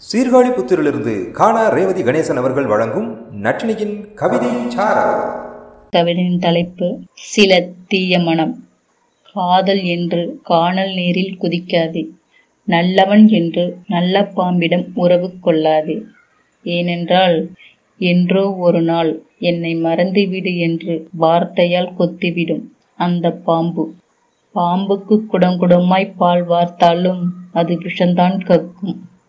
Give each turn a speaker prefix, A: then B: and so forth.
A: சீர்காழி புத்திரிலிருந்து காணா ரேவதி கணேசன் அவர்கள் வழங்கும் நட்டினியின் கவிதை
B: கவிதையின் தலைப்பு சில தீய மனம். காதல் என்று காணல் நீரில் குதிக்காதே. நல்லவன் என்று நல்ல பாம்பிடம் உறவு கொள்ளாதே. ஏனென்றால் என்றோ ஒரு நாள் என்னை மறந்துவிடு என்று வார்த்தையால் கொத்திவிடும் அந்த பாம்பு. பாம்புக்கு குடங்குடமாய் பால் வார்த்தாலும் அது விஷந்தான் கக்கும்.